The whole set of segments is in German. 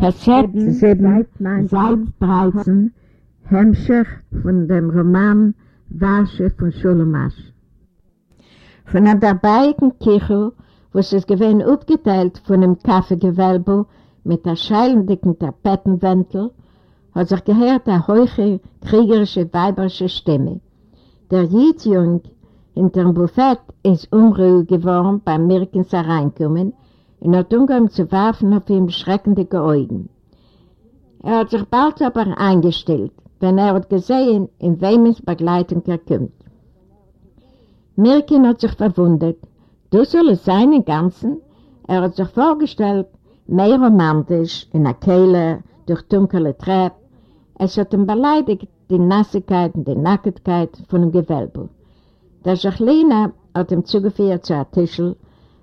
Kassetten, Seit 13, Hemmschicht von dem Roman Wasche von Scholomasch. Von einer dabeigen Kichel, wo es ist gewesen aufgeteilt von einem Kaffeegewölbe mit der scheilendicken Tapetenwäntel, hat sich gehört eine hohe, kriegerische, weiberische Stimme. Der Jidjung hinter dem Buffet ist unruhig geworden beim Mirkens Hereinkommen und hat umgegangen zu werfen auf ihm schreckende Augen. Er hat sich bald aber eingestellt, wenn er hat gesehen, in wem es Begleitung er kommt. Mirkin hat sich verwundert, du soll es sein im Ganzen? Er hat sich vorgestellt, mehr romantisch, in der Kehle, durch dunkle Treppe. Es hat ihm beleidigt, die Nassigkeit und die Nacktheit von dem Gewölbe. Der Jacqueline hat ihm zugeführt zu einem Tischl,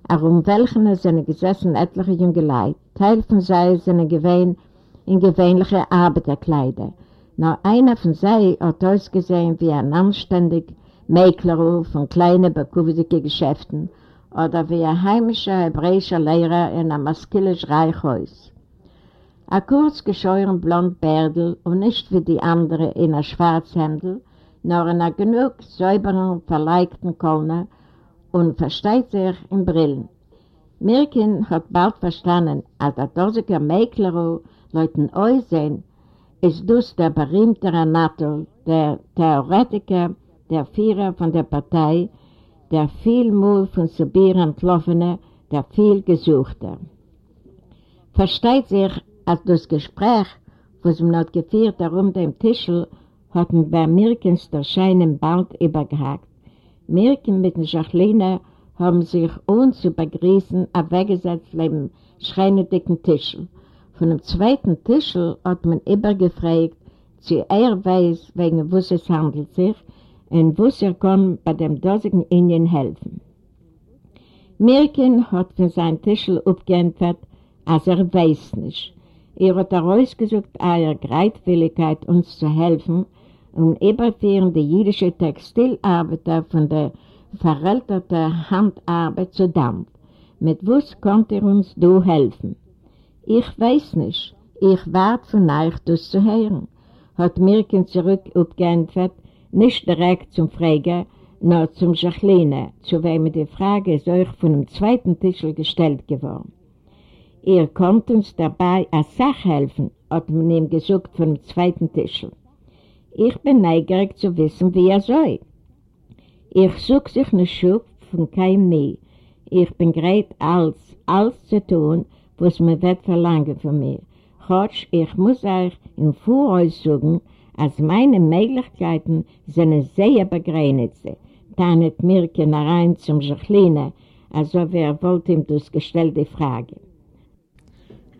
um welchen sind gesessen etliche junge Leute. Teil von sie sind gewähnt in gewöhnliche Arbeiterkleider. Nur einer von sie hat ausgesehen wie ein anständig Mäkler von kleinen, bekuftigen Geschäften oder wie ein heimischer hebräischer Lehrer in einem maskilisch Reichhaus. Ein kurz geschoren blond Bärdel und nicht wie die anderen in einem Schwarzhändel, nur in einer genug säuberen, verleigten Kölner und versteht sich in Brillen. Mirkin hat bald verstanden, als der dosiger Mäkler Leuten aussehen, ist das der berühmte Anatol, der Theoretiker, der Führer von der Partei, der vielmul von Sibir entlaufene, der viel Gesuchte. Versteht sich, als das Gespräch, was ihm noch geführt darum dem Tischl, hat ihn bei Mirkens der Scheinen bald übergehakt. Mirken mit den Jacqueline haben sich ohne zu begrüßen weggesetzt neben schreinendicken Tischl. Von dem zweiten Tischl hat man übergefragt, zu er weiß, wegen was es handelt sich, und was er kann bei dem dosigen Indien helfen. Mirkin hat von seinem Tischl abgeantwortet, als er weiß nicht. Er hat herausgesucht, eure Greitwilligkeit, uns zu helfen, um überführen die jüdische Textilarbeiter von der verälterten Handarbeit zu Dampf. Mit was konnte er uns du helfen? Ich weiß nicht. Ich warte von euch, das zu hören, hat Mirken zurück abgeantwortet, nicht direkt zum Frager, nur zum Jacqueline, zu wem die Frage ist euch von dem zweiten Tischl gestellt geworden. Ihr könnt uns dabei als Sach helfen, hat man ihm gesagt von dem zweiten Tischl. Ich bin neugierig zu wissen, wie er soll. Ich suche sich eine Schub von keinem mehr. Ich bin bereit, alles, alles zu tun, was man wird verlangen von mir. Gott, ich muss euch im Voraus sagen, als meine Möglichkeiten sind sehr begrenzt. Dann hat Mirke rein zum Jacqueline, also wer wollte ihm das gestellte Frage.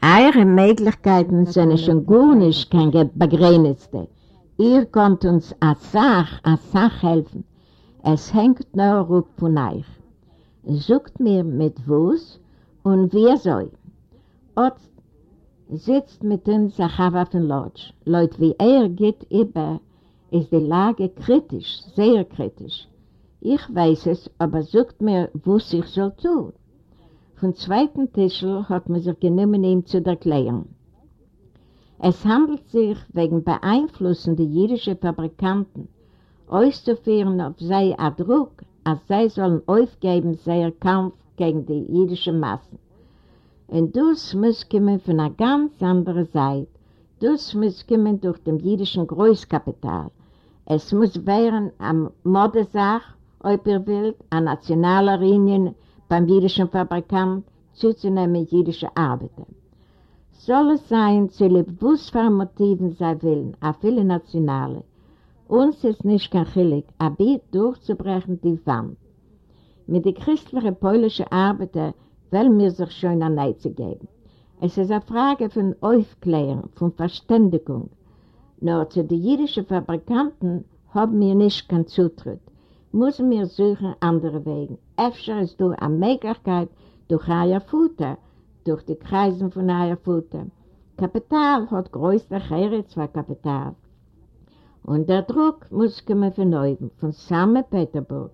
Eure Möglichkeiten sind schon gut nicht kein begrenzte. Ihr könnt uns als Sach, als Sach helfen. Es hängt nur ab von euch. Sucht mir mit was und wer soll. Ot sitzt mit dem Sachava von Lodge. Leut wie er geht über, ist die Lage kritisch, sehr kritisch. Ich weiß es, aber sucht mir, was ich soll tun. Vom zweiten Tischl hat man sich genommen, ihm zu erklären. Es handelt sich wegen beeinflussender jüdischer Fabrikanten auszuführen auf sei ein Druck, als sei sollen aufgeben seinen Kampf gegen die jüdischen Massen. Und das muss kommen von einer ganz anderen Seite. Das muss kommen durch den jüdischen Großkapital. Es muss werden eine Modesache, ob ihr wollt, eine nationale Linie beim jüdischen Fabrikant zuzunehmen jüdische Arbeiter. Soll es sein, zu für Motiven sie wollen, auch viele Nationale. Uns ist nicht kein Chilik, aber durchzubrechen die Wand. Mit den christlichen polnischen Arbeitern wollen wir sich schon eine Neide geben. Es ist eine Frage von Aufklärung, von Verständigung. Nur zu den jüdischen Fabrikanten haben wir nicht keinen Zutritt. Müssen wir suchen andere Wege. Öfter ist durch eine Möglichkeit durch euer Futter, durch die Kreisen von euer Futter. Kapital hat größter Heretz für Kapital. Und der Druck muss kommen von oben, von Samen Peterburg.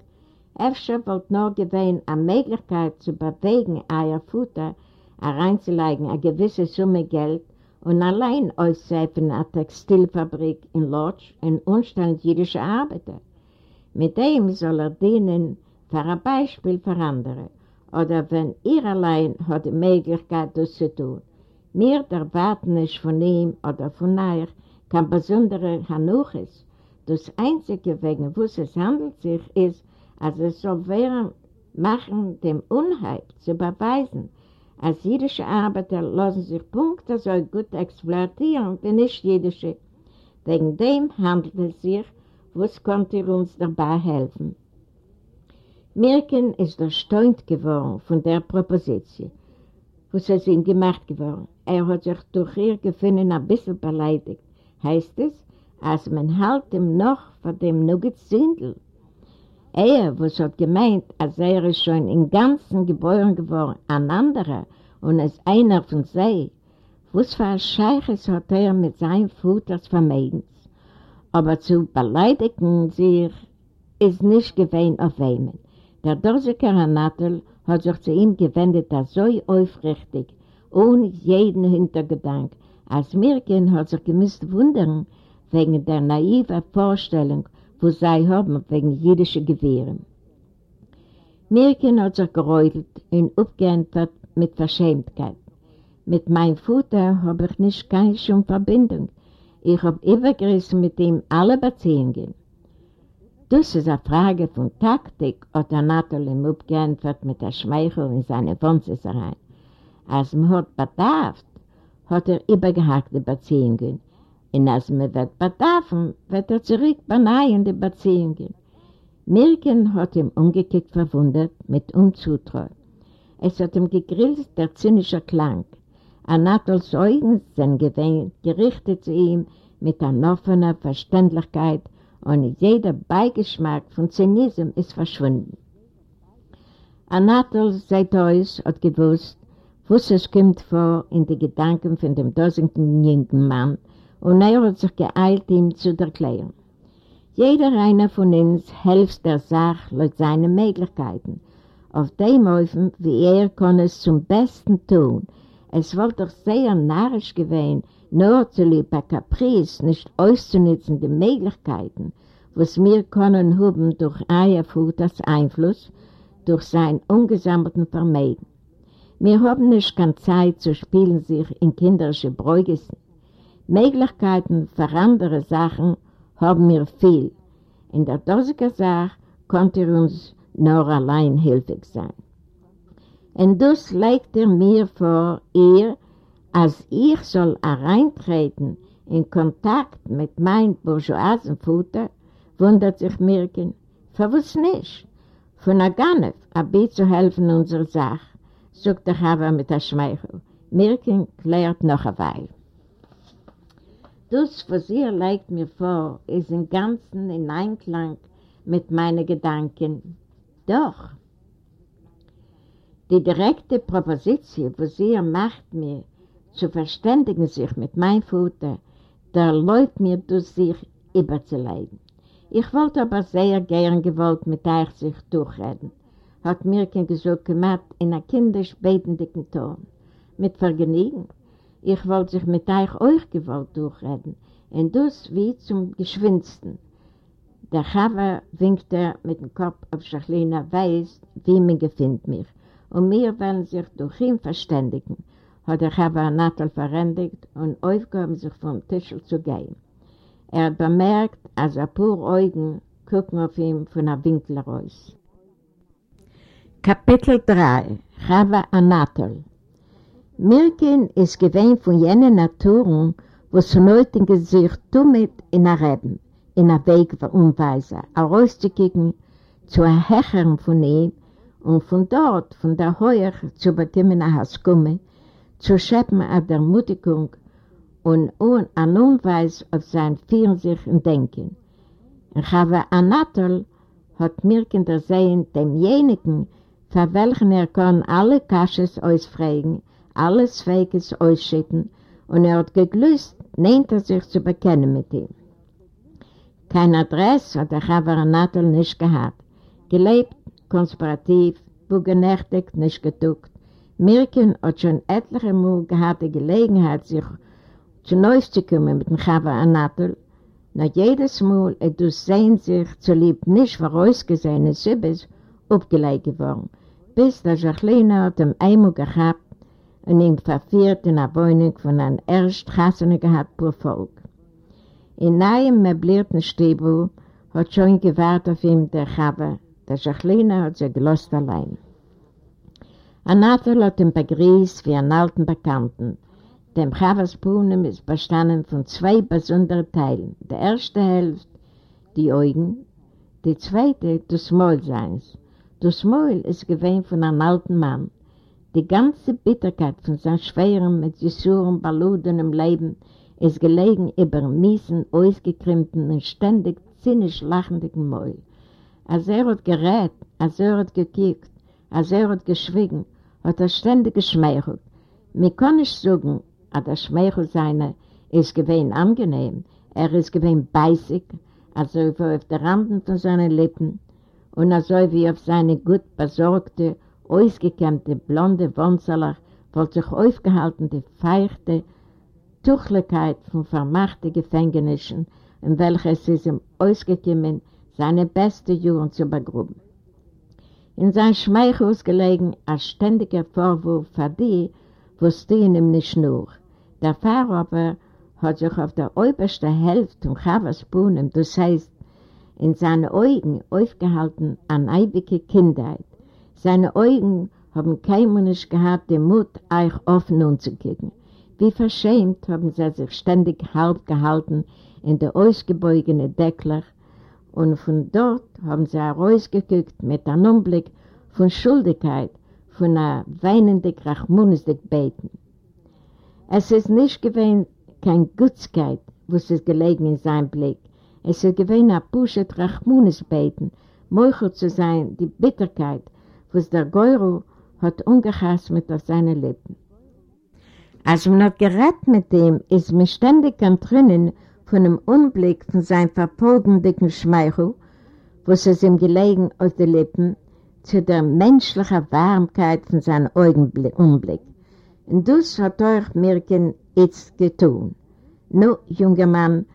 Efter wollte noch gewähnen, eine Möglichkeit zu bewegen, euer Futter reinzulegen, eine gewisse Summe Geld und allein auszuhelfen eine Textilfabrik in Lodz und umstellen jüdische Arbeiter. Mit dem soll er dienen für ein Beispiel für andere. Oder wenn ihr allein hat die Möglichkeit, das zu tun. Wir erwarten nicht von ihm oder von euch kein besonderer Hanuches. Das Einzige, wegen was es handelt sich, ist, als es soll werden, machen dem Unheil zu beweisen, als jüdische Arbeiter lassen sich Punkte so gut exploitieren wie nicht jüdische. Wegen dem handelt es sich, was konnte uns dabei helfen. Mirken ist erstaunt geworden von der Proposition, was es ihm gemacht geworden. Er hat sich durch ihr Gefühlen ein bisschen beleidigt heißt es, als man halt ihm noch von dem Nuggets Sindel. Er, was hat gemeint, als er ist schon im Ganzen geboren geworden, ein anderer und als einer von sie, was für ein Scheiches hat er mit seinem Futters vermeiden. Aber zu beleidigen sich ist nicht gewähnt auf Weimen. Der Dorsiker Anatel hat sich zu ihm gewendet, so aufrichtig, ohne jeden Hintergedanken, als Mirken hat sich gemisst wundern wegen der naiven Vorstellung, wo sie haben wegen jüdischen Gewehren. Mirken hat sich geräutelt und aufgeantwortet mit Verschämtheit. Mit meinem Vater habe ich nicht keine schon Verbindung. Ich habe übergerissen mit ihm alle Beziehungen. Das ist eine Frage von Taktik, hat der Natal ihm aufgeantwortet mit der Schmeichel in seine Wohnzimmer Als man hat bedarf, hat er übergehackte Beziehungen. Und als man wird bedarfen, wird er zurück beneien die Beziehungen. Mirken hat ihm umgekehrt verwundert mit Unzutreu. Es hat ihm gegrillt der zynische Klang. Anatols Augen sind gerichtet zu ihm mit einer offenen Verständlichkeit und jeder Beigeschmack von Zynism ist verschwunden. Anatol seit uns hat gewusst, was es kommt vor in die Gedanken von dem dosigen jungen Mann und er hat sich geeilt, ihm zu erklären. Jeder einer von uns hilft der Sache laut seinen Möglichkeiten. Auf dem Öfen, wie er kann es zum Besten tun. Es wollte doch sehr narrisch gewesen, nur zu lieb bei Caprice nicht auszunutzen die Möglichkeiten, was wir können haben durch Eierfutters Einfluss, durch sein ungesammelten Vermeiden. Wir haben nicht keine Zeit zu spielen sich in kinderische Bräugissen. Möglichkeiten für andere Sachen haben wir viel. In der dorsigen Sache konnte er uns nur allein hilfig sein. Und das legt er mir vor, ihr, als ich soll hereintreten in Kontakt mit meinem Bourgeoisenfutter, wundert sich Mirken, verwusst nicht, von Aganef, ein bisschen zu helfen unserer Sache sagt der Chava mit der Schmeichel. Mirken klärt noch eine Weile. Das, was ihr legt mir vor, ist im Ganzen in Einklang mit meinen Gedanken. Doch, die direkte Proposition, was ihr macht mir, zu verständigen sich mit meinem Futter, da läuft mir durch sich überzulegen. Ich wollte aber sehr gern gewollt mit euch sich durchreden hat Mirken gesagt, gemacht in einer kindisch betenden Ton. Mit Vergnügen. Ich wollte sich mit euch euch gewollt durchreden. Und das wie zum Geschwindsten. Der Chava winkte mit dem Kopf auf Schachlina, weiß, wie man gefindt mich. Und wir wollen sich durch ihn verständigen, hat der Chava Natal verändigt und aufgehoben sich vom Tisch zu gehen. Er hat bemerkt, als ein paar Augen gucken auf ihn von einem Winkel raus. Kapitel 3 Chava Anatol Mirkin ist gewähnt von jenen Naturen, wo es von heute Gesicht tummet in der Reben, in der Wegumweise, rauszukriegen zu erhechern von ihm und von dort, von der Heuer zu bekommen eine Haskumme, zu schäppen an der Mutigung und an Unweis auf sein Vierensicht und Denken. Und Chava Anatol hat Mirkin der Sehen demjenigen, für welchen er kann alle Kasches ausfragen, alles Fähiges ausschütten und er hat geglüßt, nehmt er sich zu bekennen mit ihm. Kein Adress hat der Chavar Natal nicht gehabt. Gelebt, konspirativ, bugenächtigt, nicht geduckt. Mirken hat schon etliche Mal gehabt die Gelegenheit, sich zu neu zu kommen mit dem Chavar Anatel. Nach jedes Mal er durch Sehen sich zu lieb nicht vorausgesehene Sübes aufgelegt geworden bis der Jacqueline hat ihm einmal gehabt und ihn verführt in der Wohnung von einem Erststraßene gehabt pro Volk. In einem möblierten Stiebel hat schon gewartet auf ihn der Chava. Der Jacqueline hat sie gelost allein. Anathol hat ihn begrüßt wie einen alten Bekannten. Dem Chavas Puhnen ist bestanden von zwei besonderen Teilen. Der erste Hälfte, die Augen, die zweite, das Maulseins. Das Maul ist gewähnt von einem alten Mann. Die ganze Bitterkeit von seinem schweren, mit Jesuren, Baluden im Leben ist gelegen über miesen, ausgekrimmten und ständig zynisch lachenden Maul. Als er hat gerät, als er hat gekickt, als er hat geschwiegen, hat er ständig geschmeichelt. Wir können nicht sagen, dass der Schmeichel seiner ist gewähnt angenehm, er ist gewähnt beißig, also auf der Randen von seinen Lippen, und also wie auf seine gut besorgte, ausgekämmte, blonde Wunzerlach wollte sich aufgehalten die feuchte Tuchlichkeit von vermachten Gefängnissen, in welches es ihm ausgekommen, seine beste Jugend zu begruben. In sein Schmeichhaus gelegen ein ständiger Vorwurf für die, wo stehen ihm nicht nur. Der Pfarrer aber hat sich auf der obersten Hälfte von Chavas Bohnen, das heißt in seine Augen aufgehalten an ewige Kindheit. Seine Augen haben kein Mensch gehabt, den Mut, euch offen umzugeben. Wie verschämt haben sie sich ständig halb gehalten in der ausgebeugenen Deckler und von dort haben sie herausgeguckt mit einem Umblick von Schuldigkeit, von einer weinenden Krachmunistik beten. Es ist nicht gewesen, keine Gutskeit, was es gelegen in seinem Blick, es ist gewesen ein Pushet Rachmunis beten, Meuchel zu sein, die Bitterkeit, was der Geuro hat ungehasst mit auf seine Lippen. Als man hat gerät mit ihm, ist man ständig am Drinnen von dem Unblick von seinem verfolgenden Schmeichel, was es ihm gelegen auf den Lippen, zu der menschlichen Warmkeit von seinem Augenblick. Und das hat euch Mirken jetzt getan. Nun, junger Mann,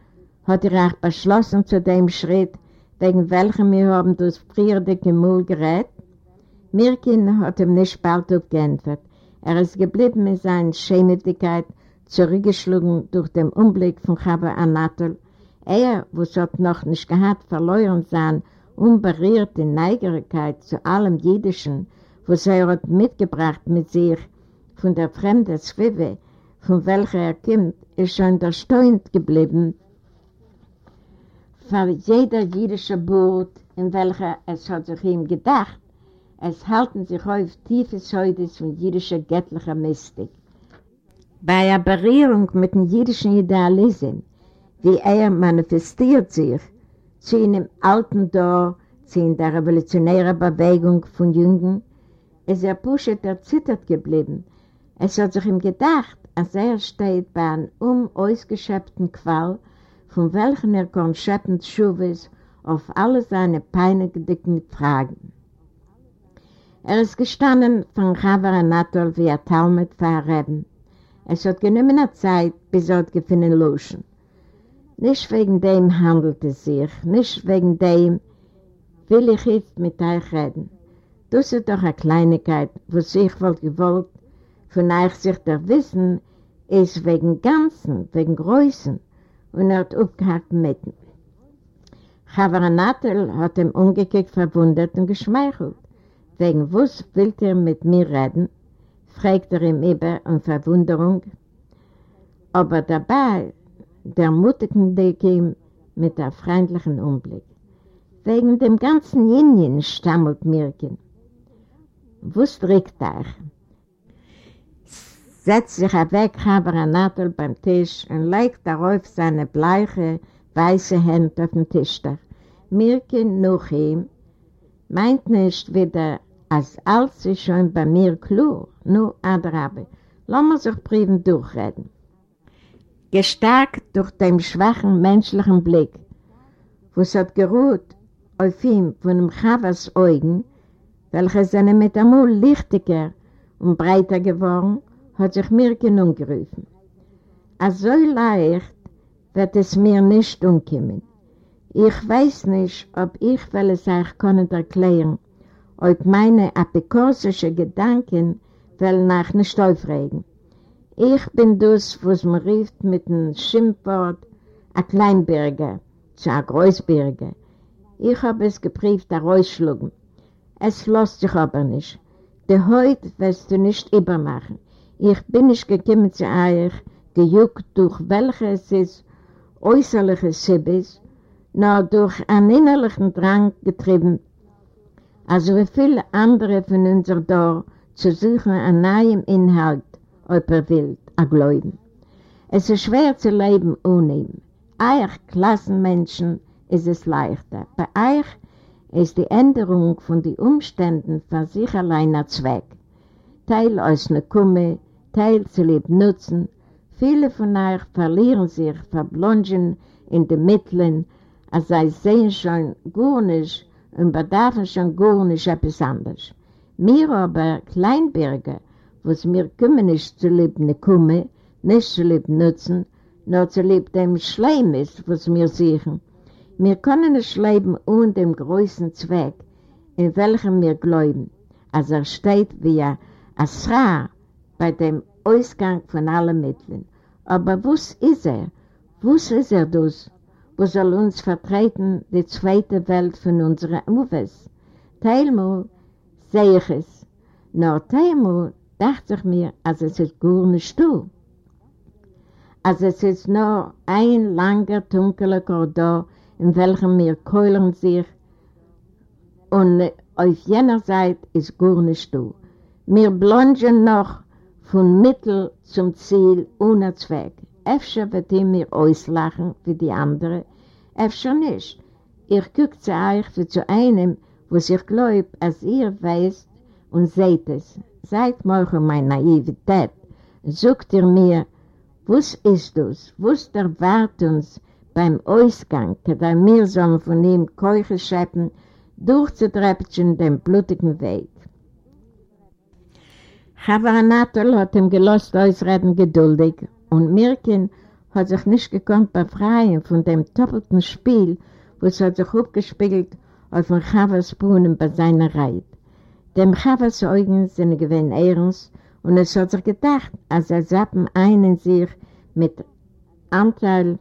hat er auch beschlossen zu dem Schritt, wegen welchem wir haben das frierte Gemühl gerät? Mirkin hat ihm nicht bald aufgeantwortet. Er ist geblieben mit seiner Schämigkeit, zurückgeschlagen durch den Umblick von Chava Anatol. Er, wo es hat noch nicht gehabt, verloren sein, unberührte Neigerigkeit zu allem Jüdischen, was er hat mitgebracht mit sich von der fremden Zwiebel, von welcher er kommt, ist schon erstaunt geblieben, für jeder jüdische Boot, in welcher es hat sich ihm gedacht, es halten sich auf tiefe Säudes von jüdischer göttlicher Mystik. Bei der Berührung mit dem jüdischen Idealismus, wie er manifestiert sich, zu einem alten Dor, zu in der revolutionären Bewegung von Jungen, ist er Pushet erzittert geblieben. Es hat sich ihm gedacht, als er steht bei einem umausgeschöpften Qual, von welchen er kann schöpfen Schuves auf alle seine peinigenden Fragen. Er ist gestanden von Chavar Anatol wie ein Talmud verreden. Es hat genommen eine Zeit, bis er hat gefunden Loschen. Nicht wegen dem handelt es sich, nicht wegen dem will ich jetzt mit euch reden. Das ist doch eine Kleinigkeit, was ich wohl gewollt, von euch sich der Wissen ist wegen Ganzen, wegen Größen und er hat aufgehakt mitten. Chavaranatel hat ihm umgekehrt verwundert und geschmeichelt. Wegen was will er mit mir reden? Fragt er ihm über in Verwunderung. Aber dabei der mutigende ihm mit einem freundlichen Umblick. Wegen dem ganzen Jinjen stammelt Mirkin. Was trägt euch? Setzt sich weg, Chavaranatel beim Tisch und legt darauf seine bleiche, weiße Hände auf den Tisch. Mirkin noch ihm meint nicht wieder, als alles ist schon bei mir klar, nur Adrabe. Lass uns sich Briefen durchreden. Gestärkt durch den schwachen menschlichen Blick, wo es hat geruht auf ihm von dem Chavas Augen, welche seine einmal lichtiger und breiter geworden, hat sich Mirkin umgerufen. Als so leicht wird es mir nicht umkommen. Ich weiß nicht, ob ich will es euch können erklären, ob meine apikorsische Gedanken will nach nicht aufregen. Ich bin das, was man rief mit dem Schimpfwort, ein Kleinbürger zu einem Großbürger. Ich habe es geprieft, ein Räuschlugen. Es lässt sich aber nicht. Die heute wirst du nicht übermachen. Ich bin nicht gekommen zu euch, gejuckt durch welches es äußerliche Sibis, nur durch einen innerlichen Drang getrieben, also wie viele andere von uns da zu suchen an neuem Inhalt, ob er will, a Gläuben. Es ist schwer zu leben ohne ihn. Euch Klassenmenschen ist es leichter. Bei euch ist die Änderung von den Umständen für sich allein ein Zweck. Teil aus einer Kumme, Teil zu lieb nutzen. Viele von euch verlieren sich, verblongen in den Mitteln, als sie sehen schon gar nicht und bedarfen schon gar nicht etwas anderes. Mir aber, Kleinbürger, was mir kümmern nicht zu lieb ne Kumme, nicht zu lieb nutzen, nur zu lieb dem Schleim ist, was wir sehen. Wir können nicht leben ohne den größten Zweck, in welchem wir glauben, als er steht wie ein Asra bei dem Ausgang von allen Mitteln. Aber was ist er? Was ist er das? Wo soll uns vertreten die zweite Welt von unserer Uwes. Teilmal sehe ich es, nur teilmal dachte ich mir, als es ist gar nicht du. Als es ist nur ein langer, dunkler Korridor, in welchem wir keulen sich und auf jener Seite ist gar nicht du. Wir blongen noch von Mittel zum Ziel ohne Zweck. Efter wird ihr mir auslachen wie die anderen, efter nicht. Ich gucke zu euch wie zu einem, wo sich glaubt, als ihr weißt und seht es. Seid morgen meine Naivität. Sucht ihr mir, was ist das? Was erwartet uns beim Ausgang, da wir sollen von ihm Keuche schäppen, durchzutreppchen den blutigen Weg. Chavaranatel hat ihm gelost ausreden geduldig und Mirkin hat sich nicht gekonnt befreien von dem doppelten Spiel, was hat sich aufgespiegelt auf dem Chavasbrunnen bei seiner Reit. Dem Chavas Augen sind gewinn ernst und es hat sich gedacht, als er sappen einen sich mit Anteil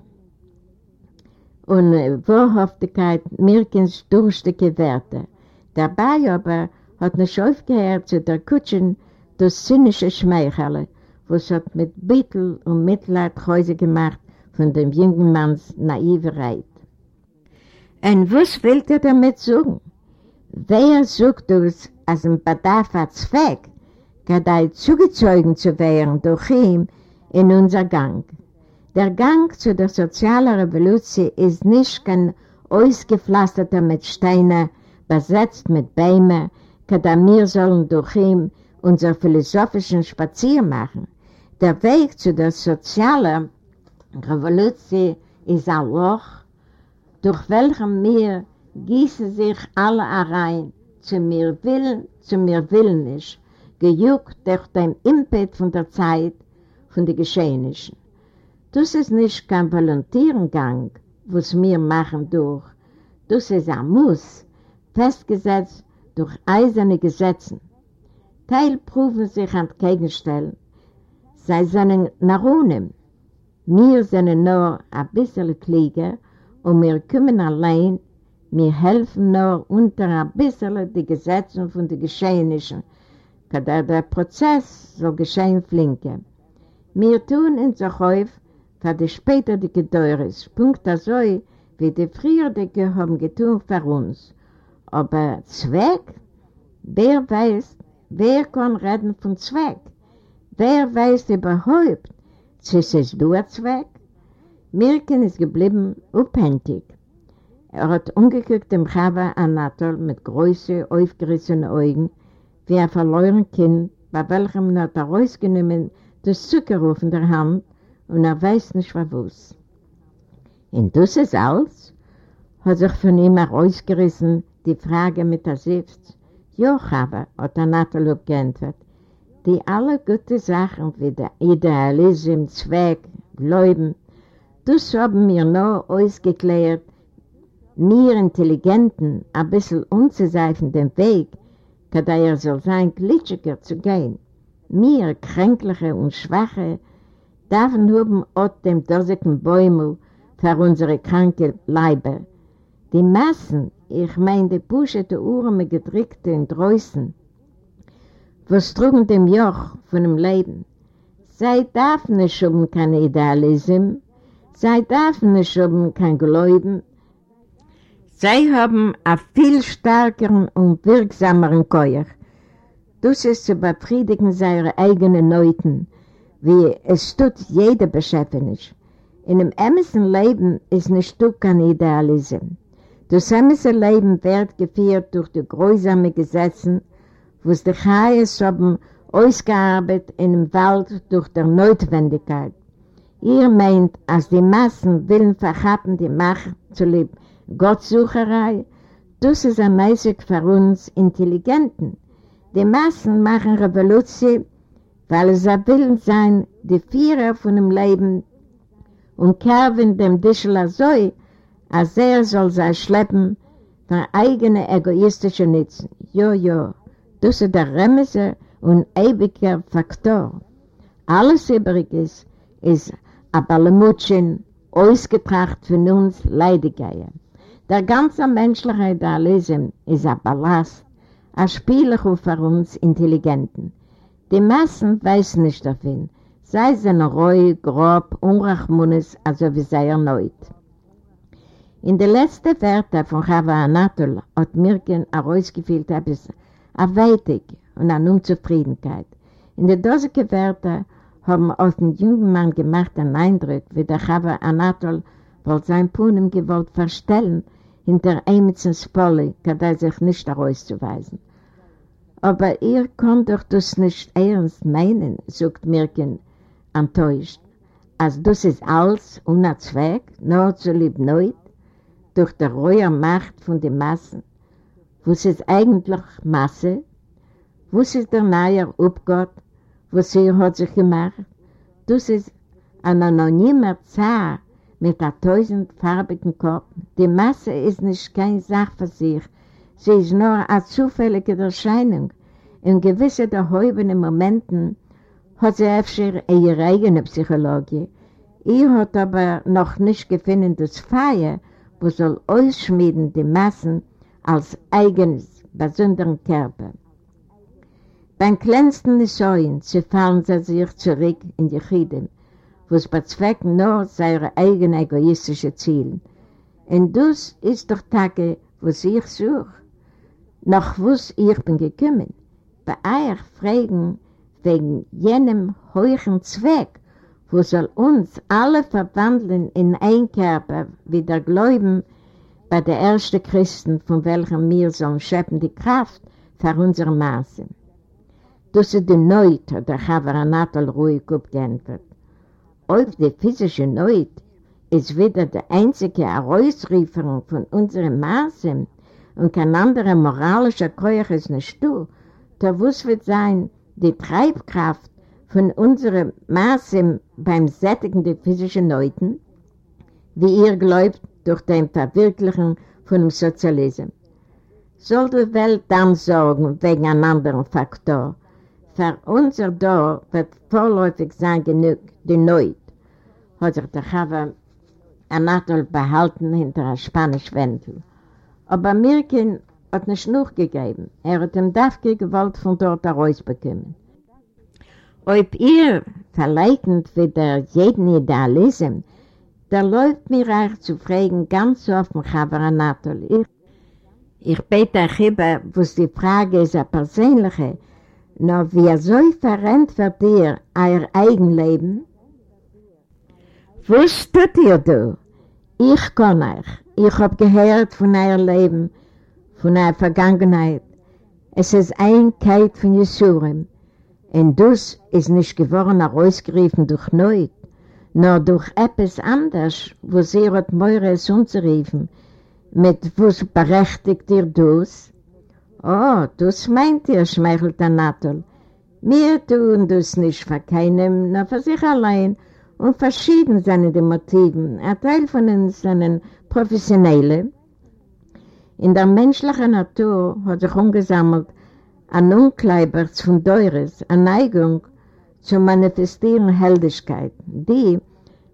und Wahrhaftigkeit Mirkens durchstücke Werte. Dabei aber hat nicht aufgehört zu der Kutschen das zynische Schmeichele, was hat mit Bittel und Mitleid Häuser gemacht von dem jungen Manns Naivereit. Und was will er damit sagen? Wer sucht uns als ein Bedarf hat Zweck, gerade zugezogen zu werden durch ihn in unser Gang? Der Gang zu der sozialen Revolution ist nicht kein ausgepflasterter mit Steinen, besetzt mit Bäumen, kada wir sollen durch ihn unser philosophischen Spazier machen. Der Weg zu der sozialen Revolution ist ein Loch, durch welchem wir gießen sich alle rein, zu mir will, zu mir will nicht, gejuckt durch den Impet von der Zeit, von den Geschehnissen. Das ist nicht kein Volontierengang, was wir machen durch. Das ist ein Muss, festgesetzt durch eiserne Gesetze. Teil prüfen sich an Gegenstellen. Sei seinen Narunem. Wir sind nur ein bisschen Klieger und wir kommen allein, wir helfen nur unter ein bisschen die Gesetze von den Geschehnissen, da der Prozess soll geschehen flinke. Wir tun uns auch häufig, für die später die Gedäuris, Punkt so, wie die früher die haben getan für uns. Aber Zweck? Wer weiß, wer kann reden von Zweck? Wer weiß überhaupt, ist du ein Zweck? Ist geblieben unpentig. Er hat umgeguckt dem Chava Anatol mit großen, aufgerissenen Augen, wie ein verloren Kind, bei welchem er hat er rausgenommen das Zuckerruf in der Hand und er weiß nicht, was. Und das ist alles? Hat sich von ihm herausgerissen die Frage mit der Sift. Ja, Chava, hat Anatol geantwortet. Die alle guten Sachen wie der Idealismus, Zweck, Glauben, das haben wir noch ausgeklärt, mir Intelligenten ein bisschen unzuseifen den Weg, da er soll sein, glitschiger zu gehen. Mir, Kränkliche und Schwache, dürfen haben auch dem dosigen Bäumel für unsere kranke Leiber. Die Massen, ich meine die puschete Uhren mit gedrückten Drößen, was trugen dem Joch von dem Leben. Sei darf nicht haben kein Idealismus, sei darf nicht haben kein Glauben, Sie haben einen viel stärkeren und wirksameren Keuer. Das ist zu befriedigen seine eigenen Leuten, wie es tut jeder beschäftigt. In dem ämmigen Leben ist nicht du kein Idealismus. Das ämmische Leben wird geführt durch die grausamen Gesetze, wo es die Chais haben ausgearbeitet in dem Wald durch die Notwendigkeit. Ihr meint, als die Massen willen verhappen die Macht zu leben, Gottsucherei, das ist ein Mäßig für uns Intelligenten. Die Massen machen Revolution, weil sie willen sein, die Vierer von dem Leben und kerven dem Dischler so, als er soll sie schleppen für eigene egoistische Nutzen. Jo, jo, das ist der Remese und ewiger Faktor. Alles übriges ist ein Balamutschen, ausgetracht von uns Leidigeier. Der ganze menschliche Idealismus ist ein Ballast, ein Spielchen für uns Intelligenten. Die Massen wissen nicht davon, sei sie noch ruhig, grob, unrachmunnes, also wie sei erneut. In den letzten Wörtern von Chava Anatol hat Mirken herausgefühlt etwas Erweitig und eine Unzufriedenheit. In den dosigen Wörtern haben auf den jungen Mann gemacht einen Eindruck, wie der Chava Anatol wohl sein Puhnen gewollt verstellen, hinter Emitzens Polly, kann er sich nicht herauszuweisen. Aber ihr könnt doch das nicht ernst meinen, sagt Mirken enttäuscht, als das ist alles ohne Zweck, nur zu lieb neu, durch die rohe Macht von den Massen. Was ist eigentlich Masse? Was ist der neue Abgott, was sie hat sich gemacht? Das ist ein anonymer Zar, mit einem tausendfarbigen Kopf. Die Masse ist nicht kein Sach für sich. Sie ist nur eine zufällige Erscheinung. In gewissen erhobenen Momenten hat sie öfter ihre eigene Psychologie. Ihr hat aber noch nicht gefunden das Feier, wo soll ausschmieden die Massen als eigenes, besonderen Körper. Beim kleinsten Säuen zerfallen sie sich zurück in die Chidim was bezwecken nur seine eigenen egoistischen Ziele. Und das ist doch Tage, was ich suche. Nach was ich bin gekommen. Bei euch fragen wegen jenem hohen Zweck, wo soll uns alle verwandeln in ein Körper, wie der Glauben bei der ersten Christen, von welchem wir sollen schöpfen die Kraft für unsere Maße. Das ist die Neut, der Chavaraнаtal ruhig abgeantwortet. auf die physische Neut ist wieder die einzige Herausrieferung von unseren Maßen und kein anderer moralischer Keuch ist nicht du, da wuss wird sein, die Treibkraft, von unserem Maße beim Sättigen der physischen Leuten, wie ihr glaubt, durch den Verwirklichen von dem Sozialismus. Soll die Welt dann sorgen wegen einem anderen Faktor? Für unser Dorf wird vorläufig sein genug die Neut, hat sich der Chava Anatol behalten hinter einem spanischen Wendel. Aber Mirkin hat nicht noch gegeben. Er hat ihm dafür gewollt von dort herausbekommen. Ob ihr verleugnet wieder jeden Idealismus, da läuft mir euch zu fragen, ganz offen, Chavar Anatol. Ich, ich bete euch über, wo die Frage ist, eine persönliche, nur wie so verrennt wird ihr euer Eigenleben? Was tut ihr da? Ich kann euch. Ich habe gehört von euer Leben, von eurer Vergangenheit. Es ist Einkeit von Jesurim. Und das ist nicht geworden, herausgerufen durch Neut, nur durch etwas anderes, wo sie hat Meures unzuriefen, mit was berechtigt ihr das? Oh, das meint ihr, schmeichelt Anatol. Wir tun das nicht für keinem, nur für sich allein. Und verschieden sind die Motiven. Ein Teil von uns sind professionelle. In der menschlichen Natur hat sich umgesammelt ein Unkleibers von Deures, eine Neigung zu manifestieren Heldigkeit. Die,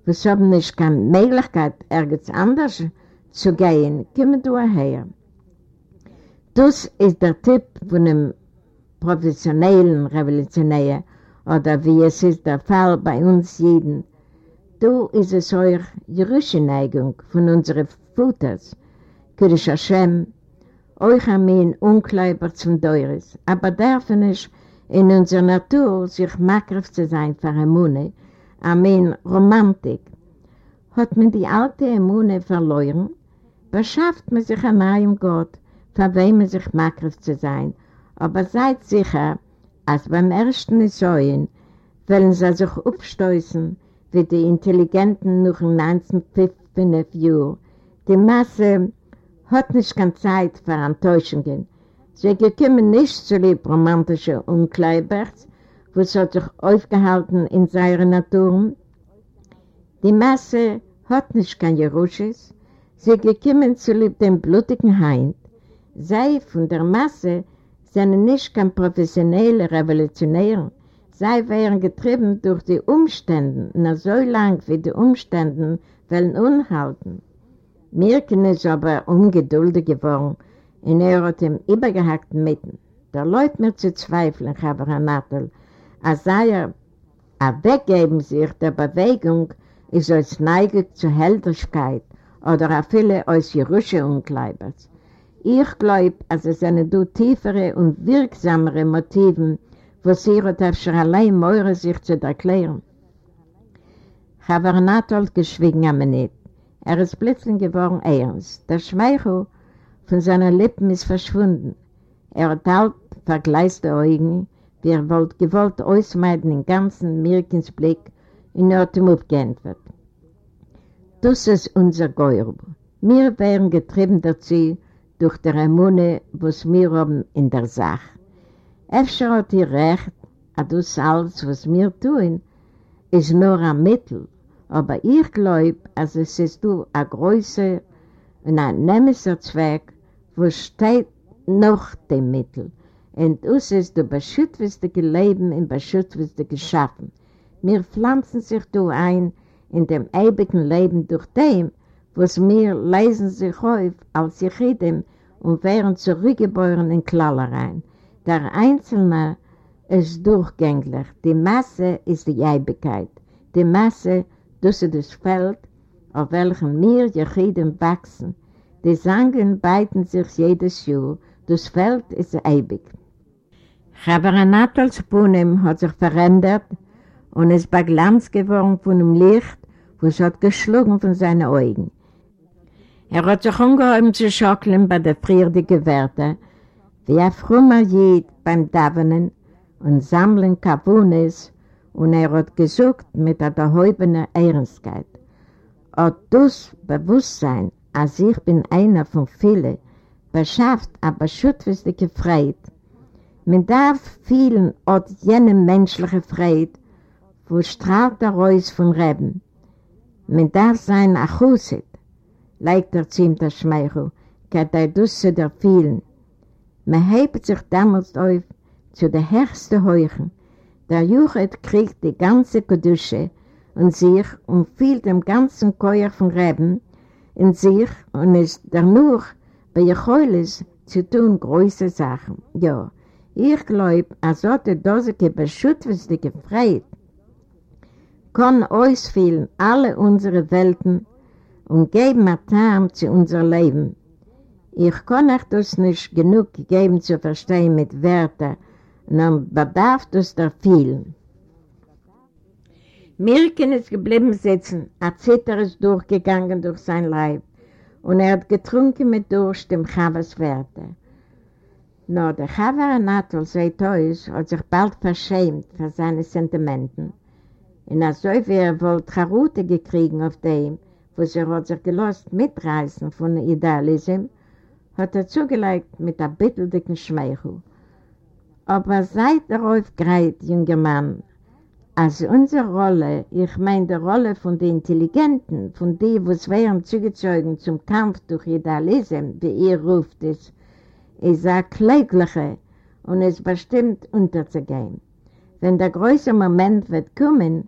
was haben nicht keine Möglichkeit, irgendwas anders zu gehen, kommen daher. Das ist der Tipp von einem professionellen Revolutionär oder wie es ist der Fall bei uns jeden. Du ist es euch jüdische Neigung von unseren Futters, Kiddush Hashem, euch Amin Unkleiber zum Deures, aber darf nicht in unserer Natur sich makriff zu sein für Ammune, Amin Romantik. Hat man die alte Ammune verloren, beschafft man sich an einem Gott, für wem man sich makriff zu sein, aber seid sicher, als beim ersten Säuen wollen sie sich aufstoßen, wie die Intelligenten noch in 1905 Jahren. Die Masse hat nicht keine Zeit für Enttäuschungen. Sie gekommen nicht zu lieb romantische Unkleiberts, wo es hat sich aufgehalten in seiner Natur. Die Masse hat nicht kein Jerusches, sie gekommen zu lieb dem blutigen Heind. Sei von der Masse sind nicht kein professionelle Revolutionäre, sei wären getrieben durch die Umstände, na so lang wie die Umstände wollen unhalten. Mirken ist aber ungeduldig geworden und er hat ihm übergehackt mitten. Da läuft mir zu zweifeln, Chaber Anatol, als sei er, er weggeben sich der Bewegung, ist als Neige zur Heldigkeit oder auch viele als Jerusche Unkleibers. Ich glaube, als es eine du tiefere und wirksamere Motiven, wo sie hat schon allein Meure sich zu erklären. Chaber Anatol geschwiegen am Minute. Er ist plötzlich geworden ernst. Der Schmeichel von seinen Lippen ist verschwunden. Er hat halt vergleiste Augen, wie er wollt, gewollt ausmeiden den ganzen Mirkens Blick und er hat ihm aufgeantwortet. Das ist unser Geurb. Wir wären getrieben dazu durch die Ramune, was wir haben in der Sache. Efter hat ihr recht, dass das alles, was wir tun, ist nur ein Mittel, aber ich glaube, als es ist ein größer und ein nemeser Zweck, wo steht noch dem Mittel. Und das ist du beschützte Leben und beschützte Geschaffen. Wir pflanzen sich du ein in dem ewigen Leben durch dem, was wir lesen sich auf als Jechidem und werden zurückgeboren in Klallereien. Der Einzelne ist durchgänglich, die Masse ist die Ewigkeit. Die Masse Das ist das Feld, auf welchem wir Jechiden wachsen. Die Sangen beiten sich jedes Jahr. Das Feld ist ewig. Chabaranatals Punem hat sich verändert und ist bei Glanz geworden von dem Licht, was hat geschlagen von seinen Augen. Er hat sich ungeheuer zu schocken bei der frierdigen Werte, wie ein frommer Jid beim Davenen und Sammeln Kavunes und er hat gesucht mit der erhobenen Ehrenskeit. Und das Bewusstsein, als ich bin einer von vielen, beschafft aber schützwistige Freude. Man darf vielen от jene menschliche Freude wo strahlt der Reus von Reben. Man darf sein Achusit, leigt er zu ihm der Schmeichel, geht er Dusse der vielen. Man hebt sich damals auf zu der höchsten Heuchen. Der Juchat kriegt die ganze Kedusche und sich und fühlt dem ganzen Keuer von Reben in sich und ist danach bei Jecholis zu tun große Sachen. Ja, ich glaube, als sollte Dose beschützte Freude kann ausfüllen alle unsere Welten und geben ein Tarn zu unser Leben. Ich kann euch das nicht genug geben zu verstehen mit Wörtern, nur bedarf das der vielen. Mirken ist geblieben sitzen, ein Zitter ist durchgegangen durch sein Leib und er hat getrunken mit Durst dem Chavas Werte. Nur der Chava Anatol, seht euch, hat sich bald verschämt für seine Sentimenten. Und als wie er wohl Charute gekriegt auf dem, wo sie hat sich gelost mitreißen von Idealism, hat er zugelegt mit einem bitteldicken Schmeichel. Aber seid darauf gereit, junger Mann, als unsere Rolle, ich meine die Rolle von den Intelligenten, von denen, die wären zugezogen zum Kampf durch Idealism, wie ihr ruft es, ist eine klägliche und ist bestimmt unterzugehen. Wenn der größte Moment wird kommen,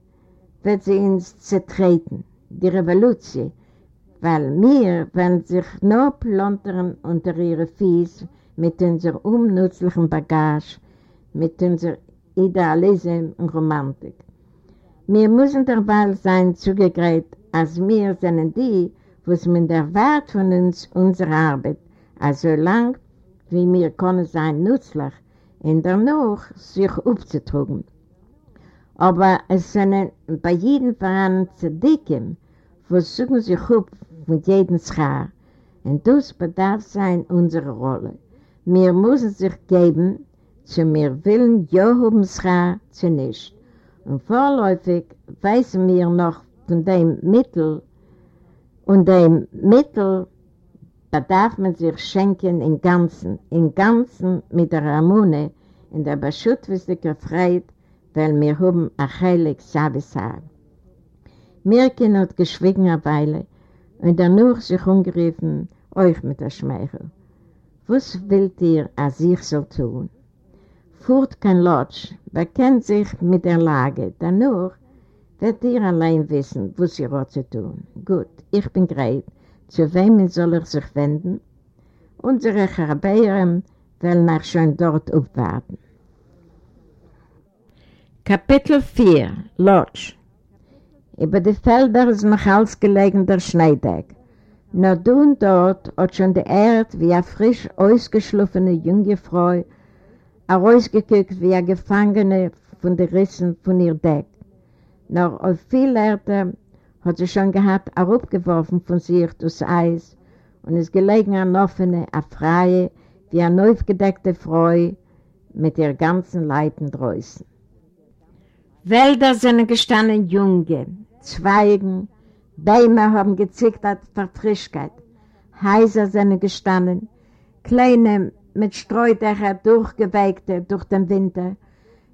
wird sie uns zertreten, die Revolution, weil wir werden sich nur plantern unter ihre Fies mit unserer unnützlichen Bagage, mit unserer Idealism und Romantik. Wir müssen dabei sein zugegräht, als wir sind die, was mit der Wert von uns unsere Arbeit, also lang wie wir können sein nützlich, in der Nacht sich aufzutrugen. Aber es sind bei jedem Verein Zadikim, versuchen sich auf mit jedem Schar. Und das bedarf sein unsere Rolle. Wir müssen sich geben, zu mir willen Johum Schar zu nicht. Und vorläufig weisen wir noch von dem Mittel, und dem Mittel bedarf man sich schenken im Ganzen, im Ganzen mit der Ramune, in der beschützlichen Freiheit, weil wir haben ein heilig Sabbatsar. Mirkin hat geschwiegen eine Weile und danach sich umgerufen, euch mit der Schmeichel. Was wollt ihr, als ich soll tun? Furt kein Lodge, bekennt sich mit der Lage, danach wird ihr allein wissen, was ihr hat zu tun. Gut, ich bin bereit. Zu wem soll ich sich wenden? Unsere Charabeeren wollen auch schon dort aufwarten. Kapitel 4 Lodge Über die Felder ist noch alles gelegen der Schneideck. Nur du und dort hat schon die Erde wie eine frisch ausgeschliffene junge Frau herausgeguckt wie eine Gefangene von den Rissen von ihr Deck. Nur auf viel Erde hat sie schon gehabt, herabgeworfen von sich durchs Eis und ist gelegen an offene, a freie, wie eine aufgedeckte Frau mit ihr ganzen Leiben draußen. Wälder sind gestanden Junge, Zweigen, Bäume haben gezittert vor Frischkeit, Häuser sind gestanden, kleine mit Streudächer durchgeweigte durch den Winter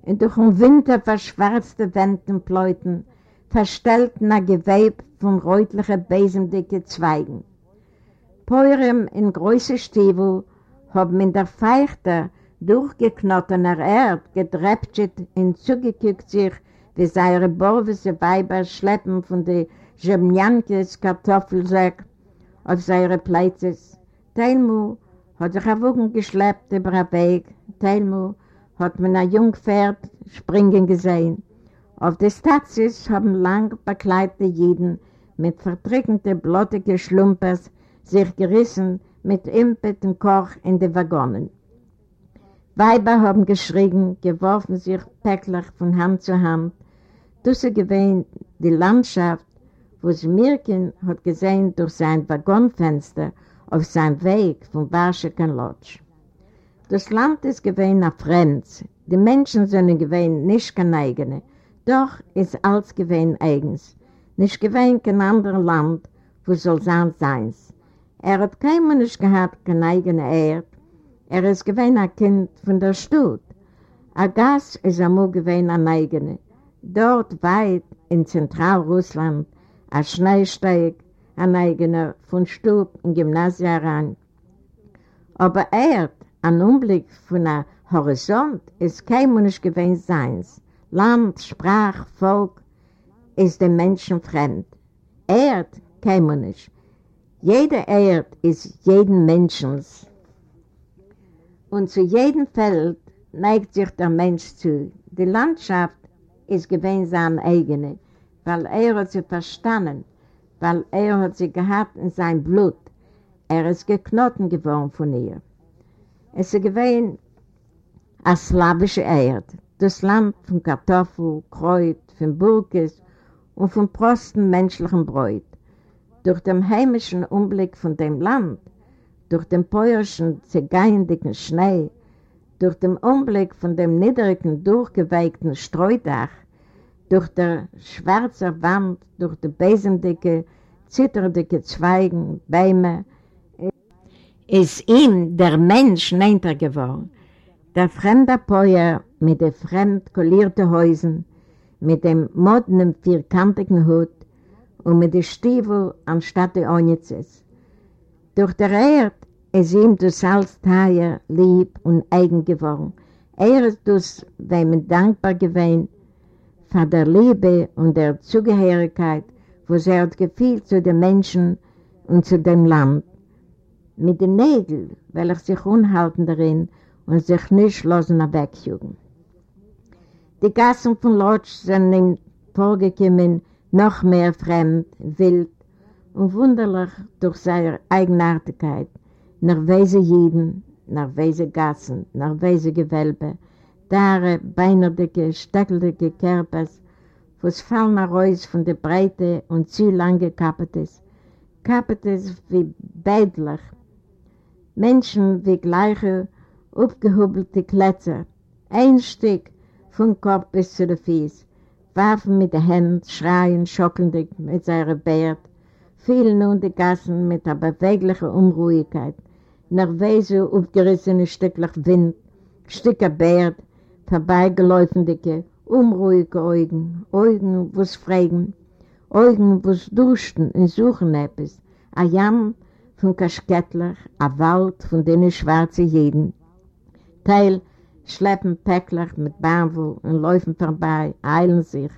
und durch den Winter verschwarzte Wendenpläuten, verstellt nach Geweb von rötlichen, besendicken Zweigen. Peurem in große Stiefel haben in der feuchten, durchgeknottener Erde gedrepptet und zugekickt sich, wie seine borwese Weiber schleppen von den Jemjankes Kartoffelsäck auf seine Plätze. Teilmu hat sich auf Wogen geschleppt über den Weg. Teilmu hat man ein Jungpferd springen gesehen. Auf der Stazis haben lang bekleidete Jeden mit verdrückenden, blottigen Schlumpers sich gerissen mit Impet und Koch in die Waggonen. Weiber haben geschrien, geworfen sich päcklich von Hand zu Hand. Dusse gewähnt die Landschaft, wo sie Mirkin hat gesehen durch sein Waggonfenster auf seinem Weg von Warschekan Lodge. Das Land ist gewähnt nach Fremds. Die Menschen sind gewähnt nicht kein eigene. Doch ist alles gewähnt eigens. Nicht gewähnt kein anderes Land, wo soll sein seins. Er hat kein Mensch gehabt, kein eigene Erd, Er ist gewesen ein Kind von der Stadt. Ein Gas ist einmal gewesen ein eigener. Dort weit in Zentralrussland ein Schneesteig, ein eigener von Stub in Gymnasium heran. Aber er, ein Umblick von einem Horizont, ist kein Mensch gewesen seins. Land, Sprach, Volk ist dem Menschen fremd. Erd, kein Mensch. Jeder Erd ist jeden Menschens. Und zu jedem Feld neigt sich der Mensch zu. Die Landschaft ist gewesen seine eigene, weil er hat sie verstanden, weil er hat sie gehabt in sein Blut. Er ist geknoten geworden von ihr. Es ist gewesen eine slawische Erde, das Land von Kartoffel, Kreuz, von Burkes und von prosten menschlichen Bräut. Durch den heimischen Umblick von dem Land, durch den päuerischen, zergeiendigen Schnee, durch den Umblick von dem niedrigen, durchgeweigten Streudach, durch der schwarze Wand, durch die besemdicke, zitterdicke Zweigen, Bäume, ist ihm der Mensch neinter geworden. Der fremde Päuer mit den fremd kollierten Häusern, mit dem modernen vierkantigen Hut und mit den Stiefeln anstatt der Onitzes. Durch der Erd ist ihm das Salzteier lieb und eigen geworden. Er ist das, wem dankbar gewesen, für der Liebe und der Zugehörigkeit, wo sie hat gefühlt zu den Menschen und zu dem Land. Mit den Nägeln, weil ich sich unhalten darin und sich nicht losen wegjugen. Die Gassen von Lodge sind ihm vorgekommen, noch mehr fremd, wild und wunderlich durch seine Eigenartigkeit, nach Weise Jeden, nach Weise Gassen, nach Weise Gewölbe, dare, beinerdicke, steckeldicke Körpers, was fallen raus von der Breite und zu lange Kapetes. Kapetes wie Bädler, Menschen wie gleiche, aufgehubelte Kletzer, ein Stück vom Kopf bis zu den Fies, warfen mit den Händen, schreien, schockelndig mit seiner Bärt, fielen nun die Gassen mit einer beweglichen Unruhigkeit, nach Weise aufgerissene Stücklich Wind, Stücke Bärt, vorbeigeläufendicke, unruhige Augen, Augen, wo's fragen, Augen, wo's duschen und suchen etwas, a Jamm von Kaschkettler, a Wald von denen schwarze Jeden. Teil schleppen Päckler mit Bambel und laufen vorbei, eilen sich.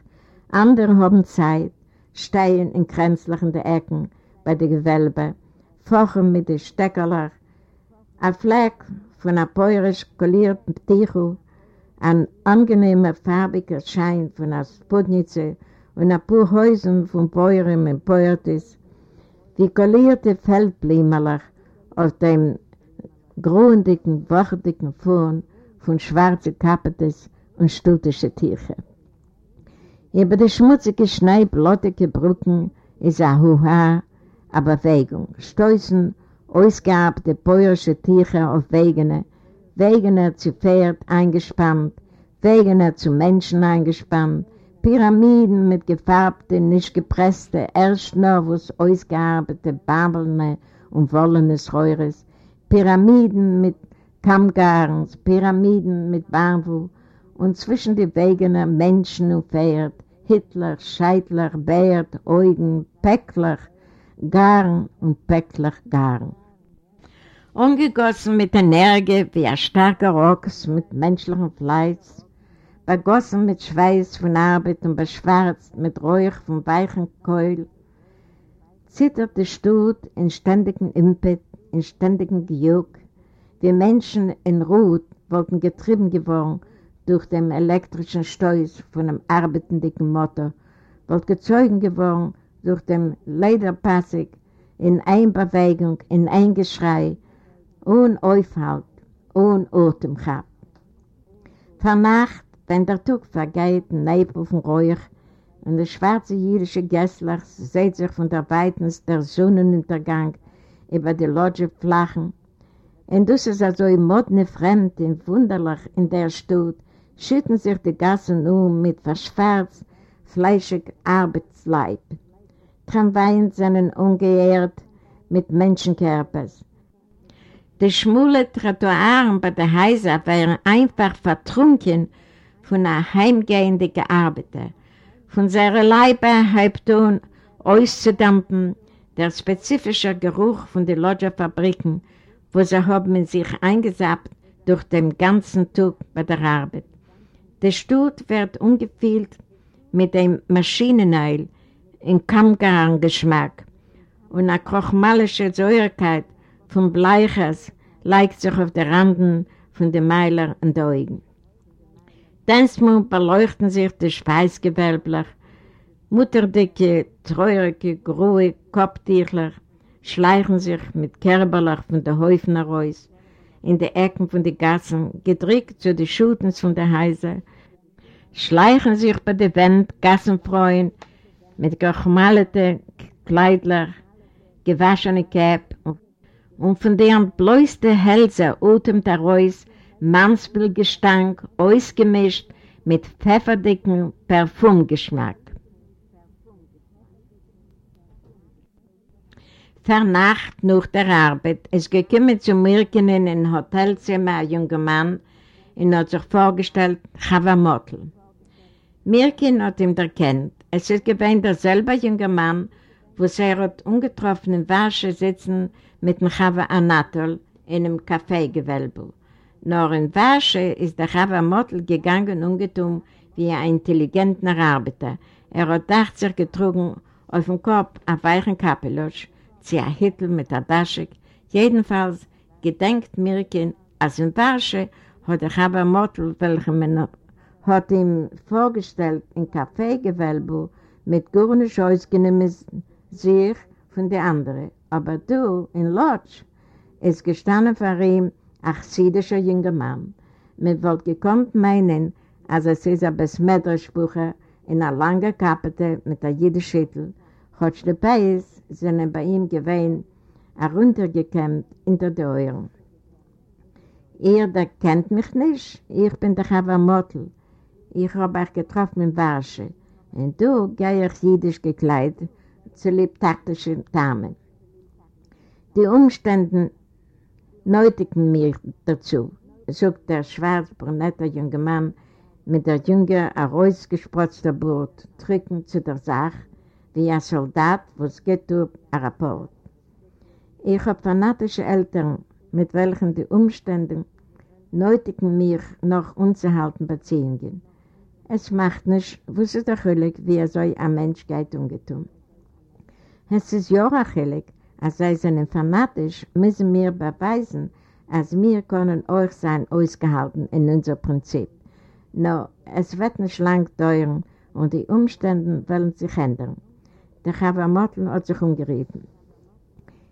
Andere haben Zeit, stehen in kränzlichen Ecken bei den Gewölbe, fochen mit den Steckerlern, ein Fleck von einem peurisch kollierten Tichu ein angenehmer farbiger Schein von einer Spudnitze und ein paar Häusen von Bäuerin und Bäuertis, wie kollierte Feldblimmerlach auf dem grundigen, wochendicken Fohn von schwarzen Kapetes und stuttische Tiefe. Über die schmutzige Schnee, blottige Brücken ist ein Huha, eine Bewegung, Stoßen, ausgehabte bäuerische Tiefe auf Wegene, Wegener zu Pferd eingespannt, Wegener zu Menschen eingespannt, Pyramiden mit gefärbten, nicht gepressten, erst nur was ausgearbeitete Babelne und wollenes Heures, Pyramiden mit Kammgarns, Pyramiden mit Bambu und zwischen die Wegener Menschen und Pferd, Hitler, Scheitler, Bärt, Eugen, Päckler, Garn und Päckler, Garn umgegossen mit Energie wie ein starker Rockes mit menschlichem Fleiß, begossen mit Schweiß von Arbeit und beschwarzt mit Räuch von weichen Keul, zittert der Stut in ständigem Impet, in ständigem Gejuck, wie Menschen in Ruht wollten getrieben geworden durch den elektrischen Stoß von einem arbeitenden Motor, wollten gezeugen geworden durch den Lederpassig in Einbewegung, in Eingeschrei, ohne Aufhalt, ohne Atem gehabt. Vernacht, wenn der Tag vergeht, Nebel von Räuch, und der schwarze jüdische Gessler sieht sich von der Weitens der Sonnenuntergang über die Lodge flachen, und das ist also im modne Fremd und wunderlich in der Stadt, schütten sich die Gassen um mit verschwarzt, fleischig Arbeitsleib. Tramweien sind ungeehrt mit Menschenkörpers. Die schmule Trottoiren bei der Häuser wären einfach vertrunken von einer heimgehenden Arbeiter, von seiner Leibe Halbton auszudampen, der spezifische Geruch von den Lodgerfabriken, wo sie haben in sich eingesappt durch den ganzen Tag bei der Arbeit. Der Stutt wird ungefüllt mit dem Maschinenöl in Kammgarn-Geschmack und eine krochmalische Säuerkeit von Bleichers legt sich auf den Randen von den Meiler und den Augen. Densmund beleuchten sich die Speisgewölbler, mutterdicke, treurige, grohe Kopftierler schleichen sich mit Kerberlach von der Häufen heraus, in die Ecken von den Gassen, gedrückt zu den Schutens von der Häuser, schleichen sich bei der Wand Gassenfreuen mit gechmalete Kleidler, gewaschene Käpp und von deren bläuste Hälse utemt heraus Mannsbillgestank, ausgemischt mit pfefferdicken Parfumgeschmack. Vernacht nach der Arbeit ist gekommen zu Mirken in ein Hotelzimmer ein junger Mann und hat sich vorgestellt, Chava Mottl. Mirkin hat ihn erkannt. Es ist gewesen derselbe junge Mann, wo er hat ungetroffen im Wasche sitzen mit dem Chava Anatol in einem Kaffeegewölbe. Nur in Wasche ist der Chava Mottl gegangen ungetum wie ein intelligenter Arbeiter. Er hat 80 getrunken auf dem Kopf einen weichen Kapelusch, zu einem Hittel mit der Daschik. Jedenfalls gedenkt Mirkin, als in Wasche hat der Chava Mottl, welchen man hat ihm vorgestellt in Kaffeegewölbe mit Gurnisch ausgenommen sich von den anderen. Aber du, in Lodge, ist gestanden vor ihm ein chsidischer junger Mann. Man wollte gekonnt meinen, als es ist ein Besmettersprucher in einer langen Kappete mit einer jüdischen Schüttel, hat Beis sind bei ihm gewesen, heruntergekämmt hinter die Ohren. Ihr, der kennt mich nicht, ich bin der Chava Mottl. Ich habe euch getroffen in Warsche. Und du, gehe ich jüdisch gekleidet, zu lieb taktischen Damen. Die Umstände nötigen mich dazu, sagt der schwarz-brunette junge Mann mit der jungen, herausgesprotzten Brot, drücken zu der Sache, wie ein Soldat, was geht auf ein Rapport. Ich habe fanatische Eltern, mit welchen die Umstände nötigen mich noch unzuhalten Beziehungen. Es macht nicht, was ist achillig, wie er soll ein Mensch geht ungetun. Es ist ja achillig, als sei sind fanatisch, müssen wir beweisen, als wir können euch sein ausgehalten in unser Prinzip. No, es wird nicht lang dauern und die Umstände wollen sich ändern. Der Chavamotl hat sich umgerufen.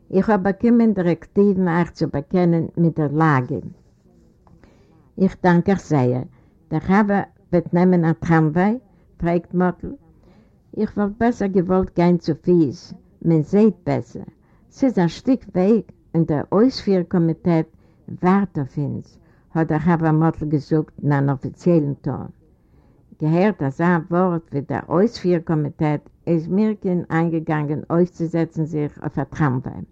Ich habe bekommen Direktiven, euch zu bekennen mit der Lage. Ich danke euch sehr. Der Chava wird nehmen ein Tramway, fragt Motl. Ich wollte besser gewollt gehen zu Fies. Man sieht besser. Es ist ein Stück Weg und der Ausführkomitee wartet auf uns, hat der Chava Motl gesagt in einem offiziellen Ton. Gehört das ein Wort wie der Ausführkomitee ist Mirkin eingegangen, auszusetzen sich auf ein Tramway.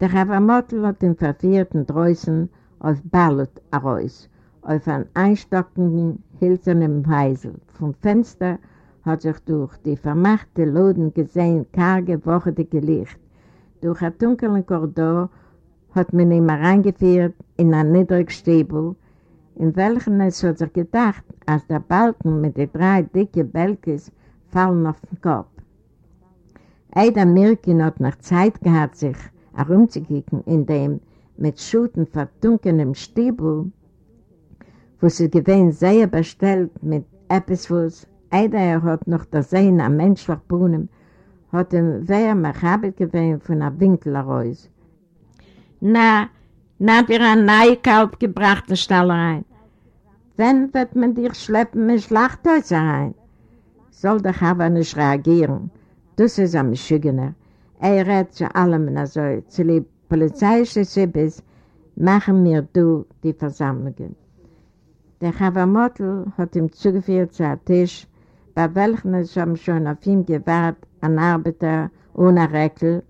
Der Chava Motl hat den verfehlten Dreußen auf Ballot heraus, auf einen einstockenden, hölzernen Heisel. Vom Fenster hat sich durch die vermachte Loden gesehen, karge, wochendicke Licht. Durch einen dunklen Korridor hat man ihn reingeführt in einen Niedrigstäbel, in welchen es hat sich gedacht, als der Balken mit den drei dicken Belkes fallen auf den Kopf. Eider Mirkin hat noch Zeit gehabt, sich herumzukicken in dem mit Schuten verdunkelnden Stiebel, wo sie gewesen sehr bestellt mit etwas, was Eider er hat noch der Sehen am menschlichen Brunnen, hat ihm wer machabit gewesen von einem Winkel heraus. Na, na, wir ein neue Kalb gebracht in Stall rein. Wenn wird man dich schleppen in Schlachthäuser rein? Soll der Chava nicht reagieren? Das ist ein Schügener. Er redet zu allem, also zu den polizeiischen Sibis, machen wir du die Versammlungen. Der Chavamotl hat ihm zugeführt zu einem Tisch, bei welchem es schon auf ihm gewartet, ein Arbeiter ohne Reckel,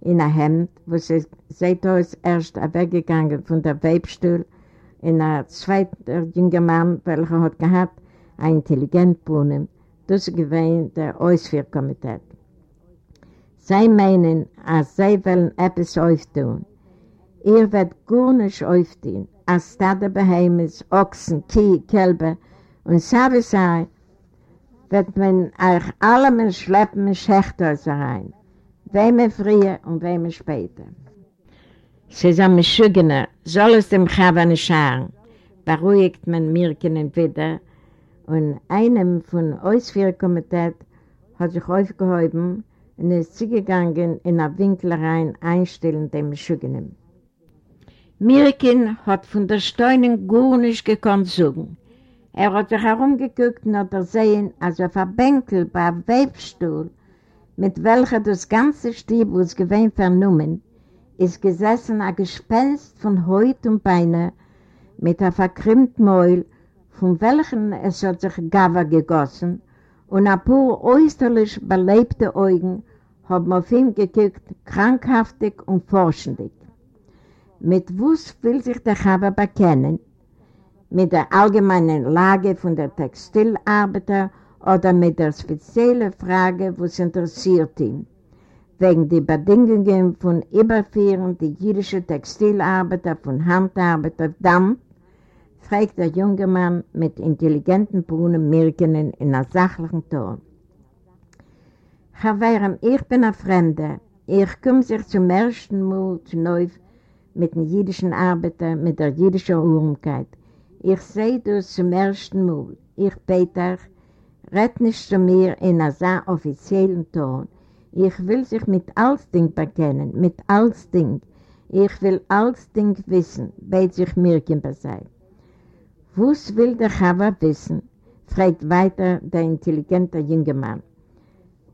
in einem Hemd, wo sie seit aus erst weggegangen von der Webstuhl, in einem zweiten jungen Mann, welcher hat gehabt, ein intelligent Brunnen, das gewähnt der Ausführkomitee. Sie meinen, als sie wollen etwas auftun. Ihr werdet gar nicht auftun, als Stade Beheimnis, Ochsen, Kie, Kälber und Savisai wird man euch alle mit Schleppen mit Schächters rein. Wem früher und wem später. Sie sagen, Schügener, soll es dem Chava nicht schauen? Beruhigt man Mirken wieder und einem von Ausführkomitee hat sich aufgehoben und ist zugegangen in der Winkel rein dem Schügener. Mirkin hat von der Steunen gar nicht gekonnt suchen. Er hat sich herumgeguckt und hat gesehen, als auf einem Bänkel bei einem Webstuhl, mit welcher das ganze Stiebus gewähnt vernommen, ist gesessen ein Gespenst von Haut und Beine mit einem verkrimmten Mäul, von welchen es hat sich Gava gegossen und ein paar äußerlich belebte Augen haben auf ihn geguckt, krankhaftig und forschendig. Mit was will sich der Chava bekennen? Mit der allgemeinen Lage von der Textilarbeiter oder mit der speziellen Frage, was interessiert ihn? wegen der Bedingungen von Überführen der jüdischen Textilarbeiter von Handarbeit auf Damm, fragt der junge Mann mit intelligenten Brunnen Mirkenen in einem sachlichen Ton. Herr ich bin ein Fremder. Ich komme sich zum ersten Mal zu neu mit den jüdischen Arbeitern, mit der jüdischen Urmkeit. Ich sehe das zum ersten Mal. Ich bete, red nicht zu mir in einem offiziellen Ton. Ich will sich mit alles Ding bekennen, mit alles Ding. Ich will alles Ding wissen, bete sich Mirkin bei sei. Was will der Chava wissen? fragt weiter der intelligente junge Mann.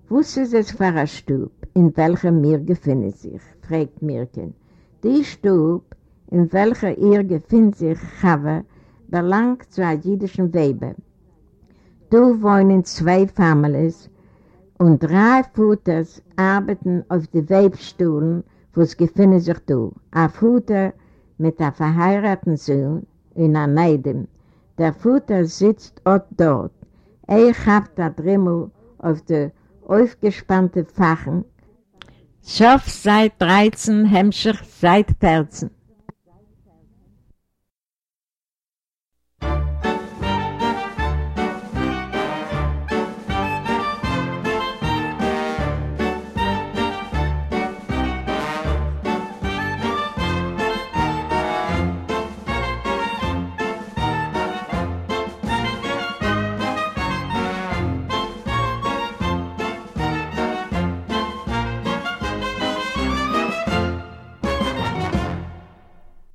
Was ist es für ein Stub, in welchem mir gefindet sich? fragt Mirkin. Die Stub, in welcher ihr gefindet sich, Chava, belangt zu einem jüdischen Weber. Du wohnen zwei Families und drei Futters arbeiten auf den Webstuhlen, wo es gefindet sich du. Ein Futter mit einem verheirateten Sohn in einem Neidem. Der Futter sitzt auch dort. Er hat da Drimmel auf den aufgespannten Fachen. Schof seit 13, Hemmscher seit 14.